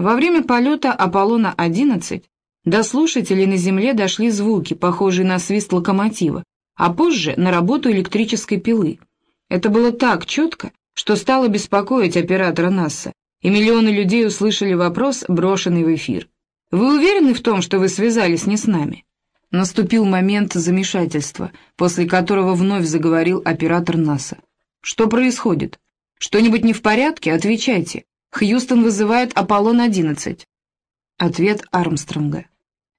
Во время полета Аполлона-11 до слушателей на Земле дошли звуки, похожие на свист локомотива, а позже на работу электрической пилы. Это было так четко, что стало беспокоить оператора НАСА, и миллионы людей услышали вопрос, брошенный в эфир. «Вы уверены в том, что вы связались не с нами?» Наступил момент замешательства, после которого вновь заговорил оператор НАСА. «Что происходит? Что-нибудь не в порядке? Отвечайте. Хьюстон вызывает Аполлон-11». Ответ Армстронга.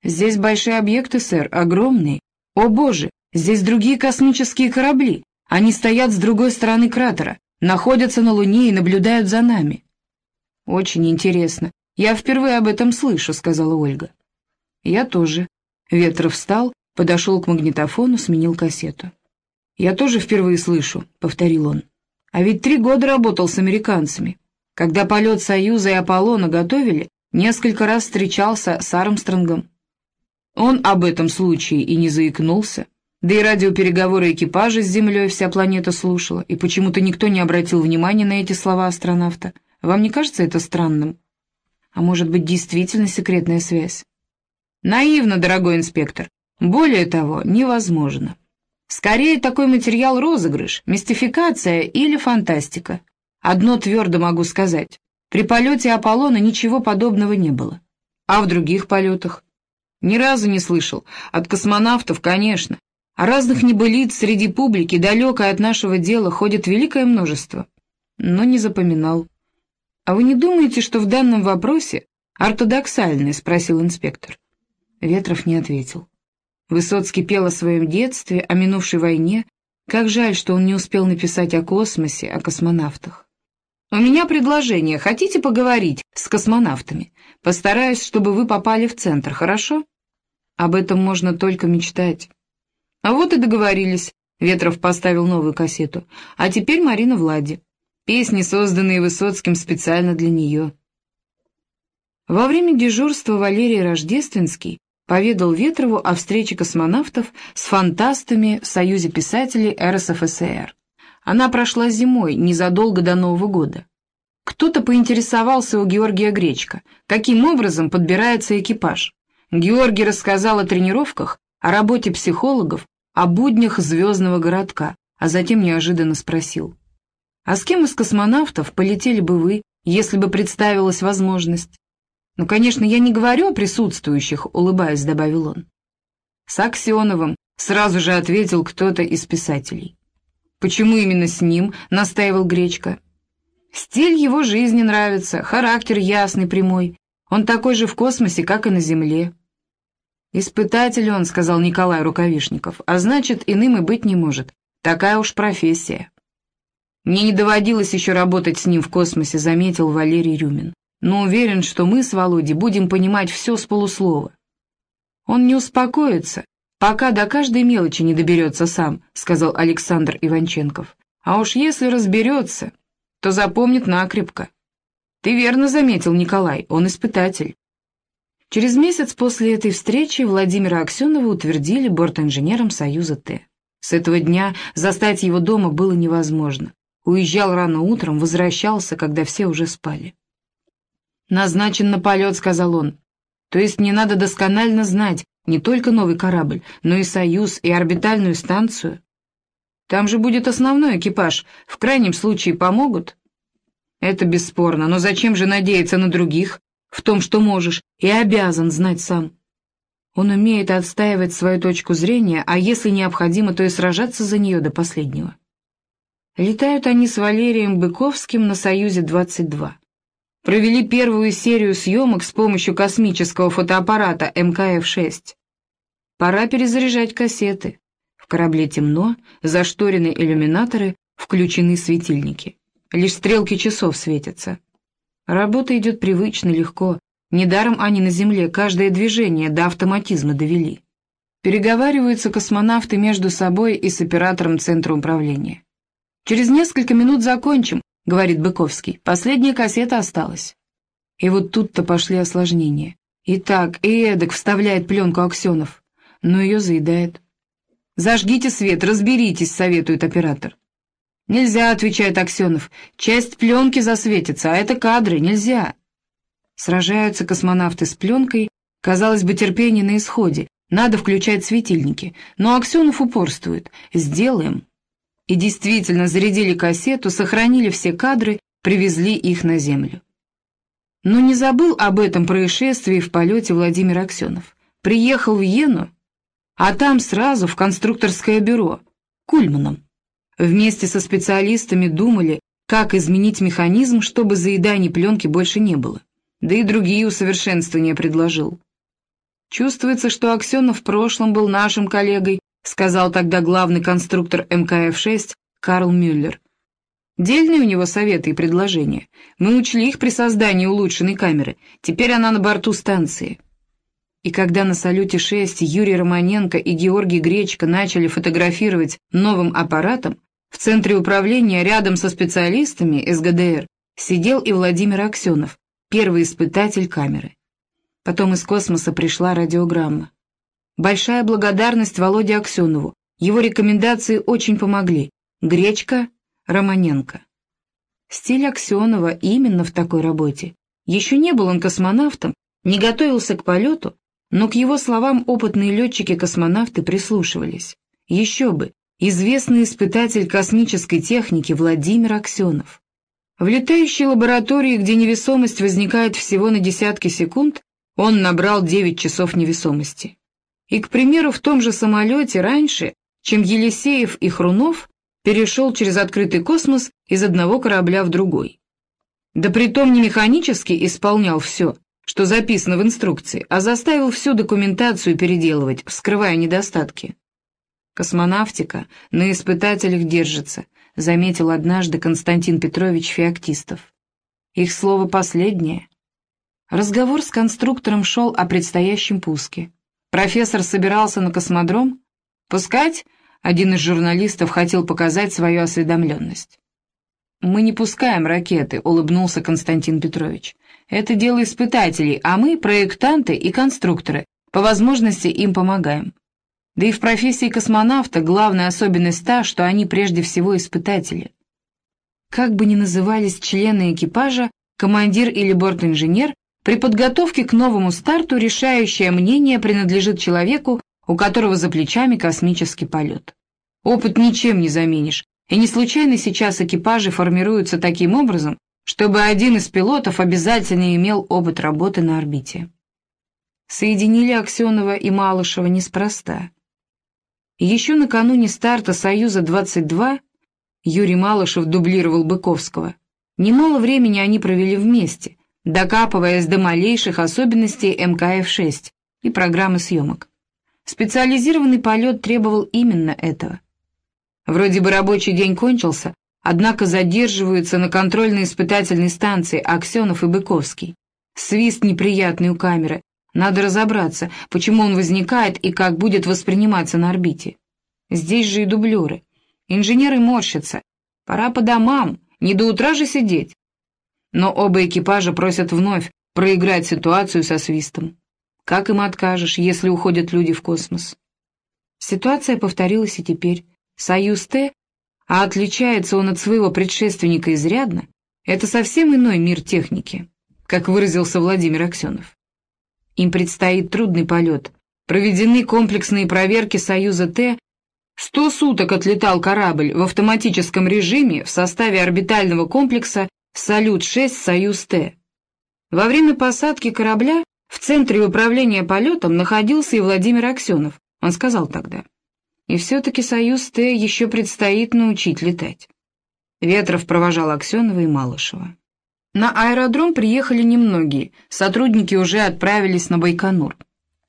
«Здесь большие объекты, сэр, огромные. О боже, здесь другие космические корабли. Они стоят с другой стороны кратера, находятся на Луне и наблюдают за нами». «Очень интересно. Я впервые об этом слышу», — сказала Ольга. «Я тоже». Ветров встал, подошел к магнитофону, сменил кассету. «Я тоже впервые слышу», — повторил он. «А ведь три года работал с американцами. Когда полет Союза и Аполлона готовили, несколько раз встречался с Армстронгом. Он об этом случае и не заикнулся. Да и радиопереговоры экипажа с Землей вся планета слушала, и почему-то никто не обратил внимания на эти слова астронавта. Вам не кажется это странным? А может быть, действительно секретная связь? Наивно, дорогой инспектор. Более того, невозможно. Скорее, такой материал розыгрыш, мистификация или фантастика. Одно твердо могу сказать. При полете Аполлона ничего подобного не было. А в других полетах? Ни разу не слышал. От космонавтов, конечно. А разных небылиц среди публики, далекой от нашего дела, ходит великое множество. Но не запоминал. «А вы не думаете, что в данном вопросе ортодоксальный?» — спросил инспектор. Ветров не ответил. Высоцкий пел о своем детстве, о минувшей войне. Как жаль, что он не успел написать о космосе, о космонавтах. «У меня предложение. Хотите поговорить с космонавтами? Постараюсь, чтобы вы попали в центр, хорошо?» «Об этом можно только мечтать». «А вот и договорились». Ветров поставил новую кассету. «А теперь Марина Влади. Песни, созданные Высоцким специально для нее». Во время дежурства Валерий Рождественский поведал Ветрову о встрече космонавтов с фантастами в Союзе писателей РСФСР. Она прошла зимой, незадолго до Нового года. Кто-то поинтересовался у Георгия Гречка, каким образом подбирается экипаж. Георгий рассказал о тренировках, о работе психологов, о буднях звездного городка, а затем неожиданно спросил. «А с кем из космонавтов полетели бы вы, если бы представилась возможность?» «Ну, конечно, я не говорю о присутствующих», — улыбаясь, добавил он. «С Аксеновым», — сразу же ответил кто-то из писателей. «Почему именно с ним?» — настаивал Гречка. «Стиль его жизни нравится, характер ясный, прямой. Он такой же в космосе, как и на Земле». «Испытатель он», — сказал Николай Рукавишников, «а значит, иным и быть не может. Такая уж профессия». «Мне не доводилось еще работать с ним в космосе», — заметил Валерий Рюмин. «Но уверен, что мы с Володей будем понимать все с полуслова». «Он не успокоится, «Пока до каждой мелочи не доберется сам», — сказал Александр Иванченков. «А уж если разберется, то запомнит накрепко». «Ты верно заметил, Николай, он испытатель». Через месяц после этой встречи Владимира Аксенова утвердили бортинженером Союза Т. С этого дня застать его дома было невозможно. Уезжал рано утром, возвращался, когда все уже спали. «Назначен на полет», — сказал он. «То есть мне надо досконально знать, не только новый корабль, но и «Союз», и орбитальную станцию. Там же будет основной экипаж, в крайнем случае помогут. Это бесспорно, но зачем же надеяться на других, в том, что можешь, и обязан знать сам. Он умеет отстаивать свою точку зрения, а если необходимо, то и сражаться за нее до последнего. Летают они с Валерием Быковским на «Союзе-22». Провели первую серию съемок с помощью космического фотоаппарата МКФ-6. Пора перезаряжать кассеты. Корабле темно, зашторены иллюминаторы, включены светильники. Лишь стрелки часов светятся. Работа идет привычно, легко. Недаром они на Земле каждое движение до автоматизма довели. Переговариваются космонавты между собой и с оператором центра управления. «Через несколько минут закончим», — говорит Быковский. «Последняя кассета осталась». И вот тут-то пошли осложнения. И так, и эдак вставляет пленку Аксенов, но ее заедает. «Зажгите свет, разберитесь», — советует оператор. «Нельзя», — отвечает Аксенов. «Часть пленки засветится, а это кадры, нельзя». Сражаются космонавты с пленкой, казалось бы, терпение на исходе, надо включать светильники, но Аксенов упорствует. Сделаем. И действительно зарядили кассету, сохранили все кадры, привезли их на Землю. Но не забыл об этом происшествии в полете Владимир Аксенов. Приехал в Йену, а там сразу в конструкторское бюро, Кульманом. Вместе со специалистами думали, как изменить механизм, чтобы заеданий пленки больше не было. Да и другие усовершенствования предложил. «Чувствуется, что Аксенов в прошлом был нашим коллегой», сказал тогда главный конструктор МКФ-6 Карл Мюллер. Дельные у него советы и предложения. Мы учли их при создании улучшенной камеры. Теперь она на борту станции. И когда на «Салюте-6» Юрий Романенко и Георгий Гречко начали фотографировать новым аппаратом, в центре управления рядом со специалистами СГДР сидел и Владимир Аксенов, первый испытатель камеры. Потом из космоса пришла радиограмма. Большая благодарность Володе Аксенову. Его рекомендации очень помогли. Гречка, Романенко. Стиль Аксенова именно в такой работе. Еще не был он космонавтом, не готовился к полету, но к его словам опытные летчики-космонавты прислушивались. Еще бы, известный испытатель космической техники Владимир Аксенов. В летающей лаборатории, где невесомость возникает всего на десятки секунд, он набрал 9 часов невесомости. И, к примеру, в том же самолете раньше, чем Елисеев и Хрунов, перешел через открытый космос из одного корабля в другой. Да притом не механически исполнял все, что записано в инструкции, а заставил всю документацию переделывать, вскрывая недостатки. Космонавтика на испытателях держится, заметил однажды Константин Петрович Феоктистов. Их слово последнее. Разговор с конструктором шел о предстоящем пуске. Профессор собирался на космодром? Пускать? Один из журналистов хотел показать свою осведомленность. «Мы не пускаем ракеты», — улыбнулся Константин Петрович. «Это дело испытателей, а мы, проектанты и конструкторы, по возможности им помогаем. Да и в профессии космонавта главная особенность та, что они прежде всего испытатели. Как бы ни назывались члены экипажа, командир или бортинженер, при подготовке к новому старту решающее мнение принадлежит человеку, у которого за плечами космический полет. Опыт ничем не заменишь, и не случайно сейчас экипажи формируются таким образом, чтобы один из пилотов обязательно имел опыт работы на орбите. Соединили Аксенова и Малышева неспроста. Еще накануне старта «Союза-22» Юрий Малышев дублировал Быковского. Немало времени они провели вместе, докапываясь до малейших особенностей МКФ-6 и программы съемок. Специализированный полет требовал именно этого. Вроде бы рабочий день кончился, однако задерживаются на контрольно-испытательной станции Аксенов и Быковский. Свист неприятный у камеры. Надо разобраться, почему он возникает и как будет восприниматься на орбите. Здесь же и дублеры. Инженеры морщатся. Пора по домам, не до утра же сидеть. Но оба экипажа просят вновь проиграть ситуацию со свистом. Как им откажешь, если уходят люди в космос? Ситуация повторилась и теперь. Союз Т, а отличается он от своего предшественника изрядно, это совсем иной мир техники, как выразился Владимир Аксенов. Им предстоит трудный полет. Проведены комплексные проверки Союза Т. Сто суток отлетал корабль в автоматическом режиме в составе орбитального комплекса «Салют-6 Союз-Т». Во время посадки корабля в центре управления полетом находился и Владимир Аксенов. Он сказал тогда. И все-таки Союз Т еще предстоит научить летать. Ветров провожал Аксенова и Малышева. На аэродром приехали немногие, сотрудники уже отправились на Байконур.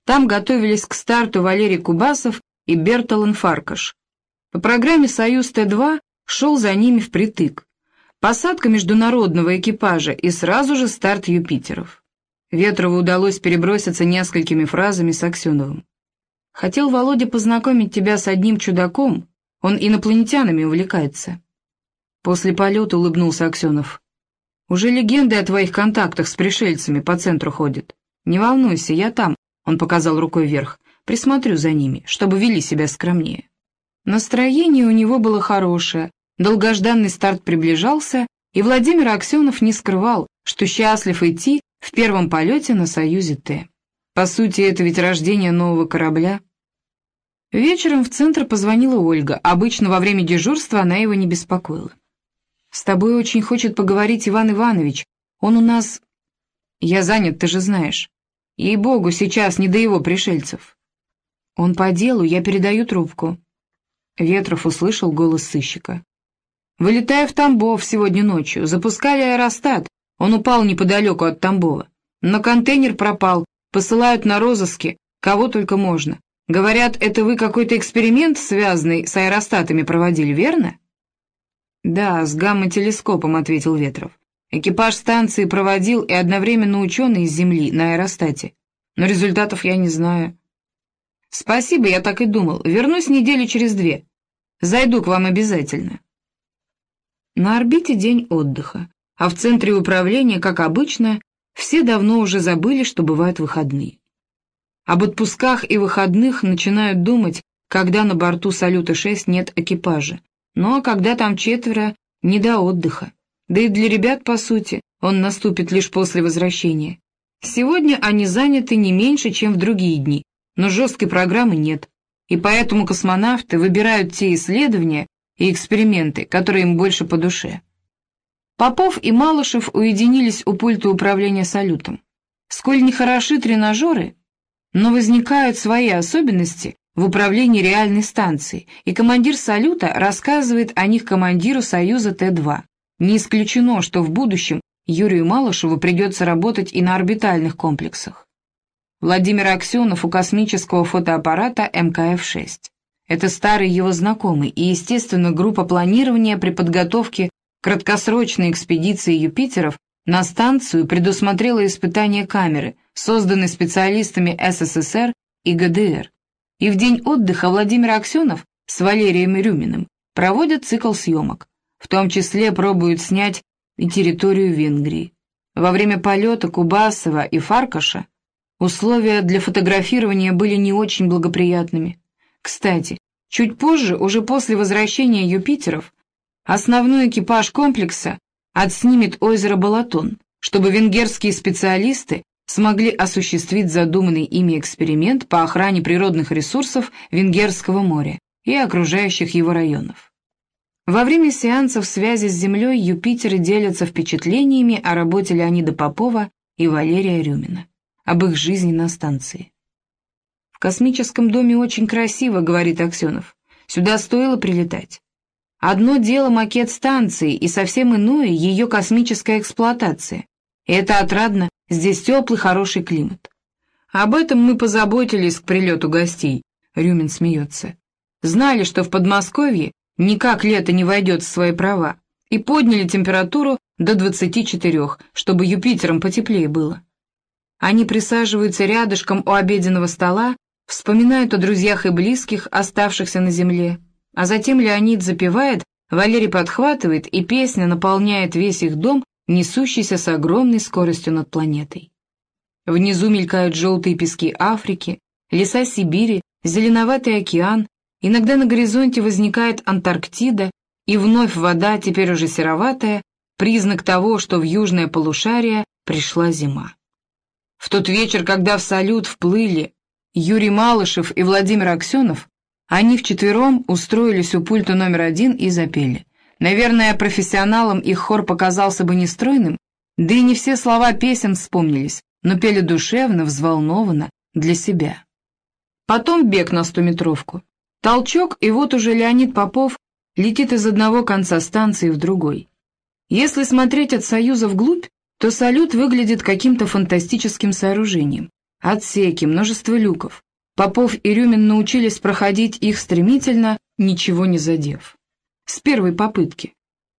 Там готовились к старту Валерий Кубасов и Бертолан Фаркаш. По программе «Союз Т-2» шел за ними впритык. Посадка международного экипажа и сразу же старт Юпитеров. Ветрову удалось переброситься несколькими фразами с Аксеновым. Хотел Володя познакомить тебя с одним чудаком, он инопланетянами увлекается. После полета улыбнулся Аксенов. Уже легенды о твоих контактах с пришельцами по центру ходят. Не волнуйся, я там, он показал рукой вверх, присмотрю за ними, чтобы вели себя скромнее. Настроение у него было хорошее, долгожданный старт приближался, и Владимир Аксенов не скрывал, что счастлив идти в первом полете на «Союзе Т». По сути, это ведь рождение нового корабля. Вечером в центр позвонила Ольга. Обычно во время дежурства она его не беспокоила. «С тобой очень хочет поговорить Иван Иванович. Он у нас...» «Я занят, ты же знаешь. Ей-богу, сейчас не до его пришельцев». «Он по делу, я передаю трубку». Ветров услышал голос сыщика. «Вылетая в Тамбов сегодня ночью, запускали аэростат. Он упал неподалеку от Тамбова. Но контейнер пропал, посылают на розыски, кого только можно. Говорят, это вы какой-то эксперимент, связанный с аэростатами, проводили, верно?» «Да, с гамма-телескопом», — ответил Ветров. «Экипаж станции проводил и одновременно ученый из Земли на аэростате. Но результатов я не знаю». «Спасибо, я так и думал. Вернусь недели через две. Зайду к вам обязательно». На орбите день отдыха, а в центре управления, как обычно, все давно уже забыли, что бывают выходные. Об отпусках и выходных начинают думать, когда на борту «Салюта-6» нет экипажа, но когда там четверо, не до отдыха. Да и для ребят, по сути, он наступит лишь после возвращения. Сегодня они заняты не меньше, чем в другие дни, но жесткой программы нет, и поэтому космонавты выбирают те исследования и эксперименты, которые им больше по душе. Попов и Малышев уединились у пульта управления салютом. Сколь не хороши тренажеры, но возникают свои особенности в управлении реальной станцией, и командир «Салюта» рассказывает о них командиру «Союза Т-2». Не исключено, что в будущем Юрию Малышеву придется работать и на орбитальных комплексах. Владимир Аксенов у космического фотоаппарата МКФ-6. Это старый его знакомый и, естественно, группа планирования при подготовке краткосрочной экспедиции Юпитеров на станцию предусмотрела испытание камеры, созданной специалистами СССР и ГДР и в день отдыха Владимир Аксенов с Валерием Рюминым проводят цикл съемок, в том числе пробуют снять и территорию Венгрии. Во время полета Кубасова и Фаркаша условия для фотографирования были не очень благоприятными. Кстати, чуть позже, уже после возвращения Юпитеров, основной экипаж комплекса отснимет озеро Балатон, чтобы венгерские специалисты смогли осуществить задуманный ими эксперимент по охране природных ресурсов Венгерского моря и окружающих его районов. Во время сеансов связи с Землей Юпитеры делятся впечатлениями о работе Леонида Попова и Валерия Рюмина, об их жизни на станции. «В космическом доме очень красиво», — говорит Аксенов. «Сюда стоило прилетать. Одно дело макет станции, и совсем иное ее космическая эксплуатация. Это отрадно, Здесь теплый, хороший климат. Об этом мы позаботились к прилету гостей, Рюмин смеется. Знали, что в Подмосковье никак лето не войдет в свои права, и подняли температуру до 24, чтобы Юпитером потеплее было. Они присаживаются рядышком у обеденного стола, вспоминают о друзьях и близких, оставшихся на земле, а затем Леонид запевает, Валерий подхватывает, и песня наполняет весь их дом несущийся с огромной скоростью над планетой. Внизу мелькают желтые пески Африки, леса Сибири, зеленоватый океан, иногда на горизонте возникает Антарктида, и вновь вода, теперь уже сероватая, признак того, что в южное полушарие пришла зима. В тот вечер, когда в салют вплыли Юрий Малышев и Владимир Аксенов, они вчетвером устроились у пульта номер один и запели. Наверное, профессионалам их хор показался бы нестройным, да и не все слова песен вспомнились, но пели душевно, взволнованно, для себя. Потом бег на стометровку. Толчок, и вот уже Леонид Попов летит из одного конца станции в другой. Если смотреть от Союза вглубь, то салют выглядит каким-то фантастическим сооружением. Отсеки, множество люков. Попов и Рюмин научились проходить их стремительно, ничего не задев с первой попытки.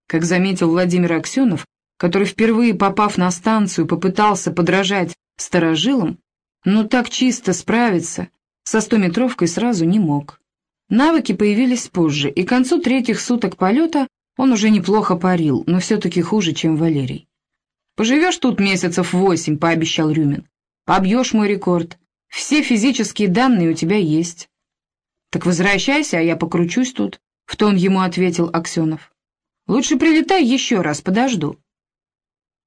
Как заметил Владимир Аксенов, который, впервые попав на станцию, попытался подражать старожилам, но так чисто справиться со стометровкой сразу не мог. Навыки появились позже, и к концу третьих суток полета он уже неплохо парил, но все-таки хуже, чем Валерий. «Поживешь тут месяцев восемь», — пообещал Рюмин. «Побьешь мой рекорд. Все физические данные у тебя есть». «Так возвращайся, а я покручусь тут». — в тон ему ответил Аксенов. «Лучше прилетай еще раз, подожду».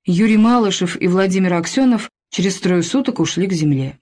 Юрий Малышев и Владимир Аксенов через трое суток ушли к земле.